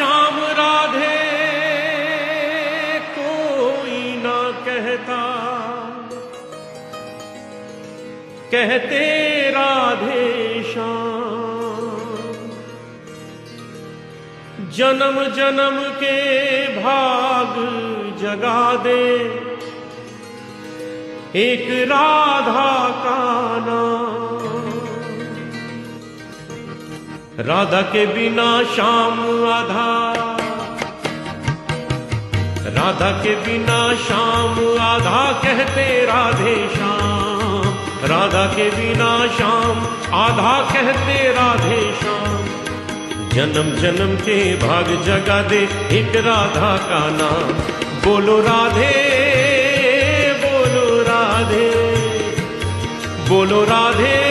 श्याम राधे, कोई ना कहता। कहते राधे श्याम, जन्म जन्म के भाग जगा दे। एक राधा का नाम राधा के बिना शाम आधा राधा के बिना शाम आधा कहते राधे श्याम। राधा के बिना शाम आधा कहते राधे श्याम। जन्म जन्म के भाग जगा दे एक राधा का नाम। बोलो राधे बोलो राधे। बोलो राधे।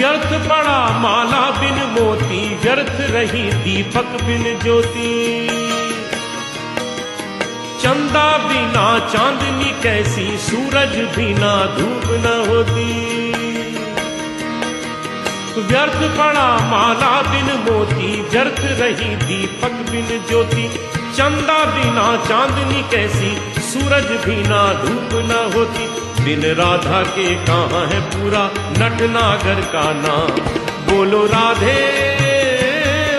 व्यर्थ पड़ा माला बिन मोती, व्यर्थ रही दीपक बिन ज्योति। चंदा बिना चांदनी कैसी, सूरज बिना धूप न होती। व्यर्थ पड़ा माला बिन मोती, व्यर्थ रही दीपक बिन ज्योति। चंदा बिना चांदनी कैसी, सूरज बिना धूप न होती। बिन राधा के कहाँ है पूरा नटनागर का नाम। बोलो राधे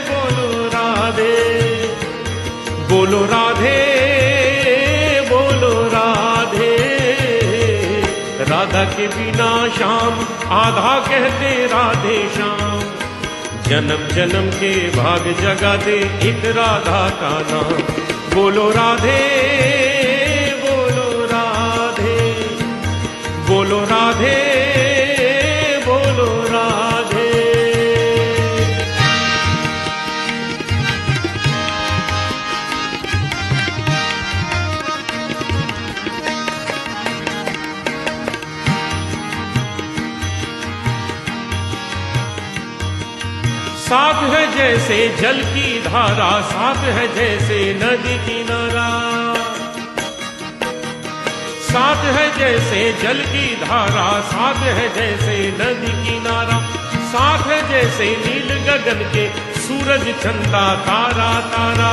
बोलो राधे। बोलो राधे बोलो राधे। राधा के बिना शाम आधा कहते राधे श्याम। जन्म जन्म के भाग जगा दे एक राधा का नाम। बोलो राधे राधे बोलो राधे। साथ है जैसे जल की धारा साथ है जैसे नदी किनारा साथ है जैसे जल की धारा, साथ है जैसे नदी किनारा साथ है जैसे नील गगन के सूरज चंदा तारा तारा।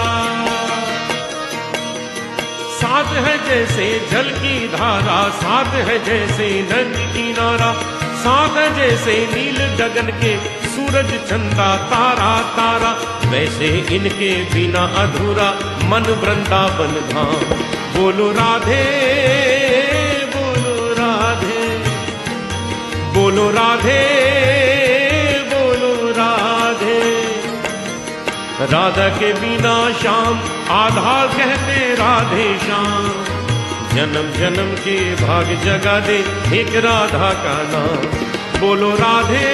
साथ है जैसे जल की धारा, साथ है जैसे नदी किनारा साथ है जैसे नील गगन के सूरज चंदा तारा तारा। वैसे इनके बिना अधूरा मन वृंदावन धाम। बोलो राधे। बोलो राधे बोलो राधे। राधा के बिना श्याम आधार कहते राधे श्याम। जन्म जन्म के भाग जगा दे एक राधा का नाम। बोलो राधे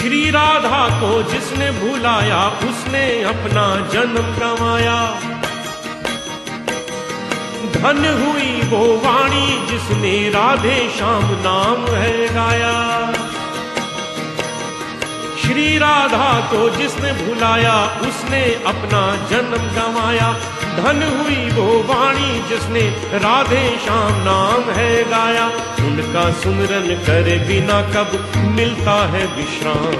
श्री राधा को जिसने भुलाया, उसने अपना जन्म गंवाया। धन हुई वो वाणी जिसने राधे श्याम नाम है गाया। श्री राधा को जिसने भुलाया, उसने अपना जन्म गंवाया। धन हुई वो वाणी जिसने राधे श्याम नाम है गाया। उनका सुमरन करे बिना कब मिलता है विश्राम।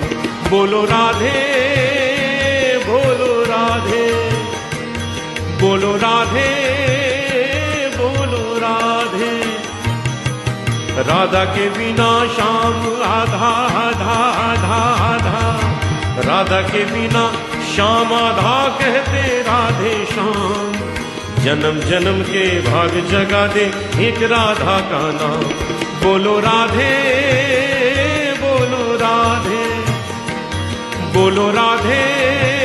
बोलो राधे बोलो राधे बोलो राधे बोलो राधे। राधा के बिना शाम आधा आधा आधा आधा राधा के बिना श्याम आधा कहते राधे श्याम। जन्म जन्म के भाग जगा दे एक राधा का नाम। बोलो राधे बोलो राधे बोलो राधे।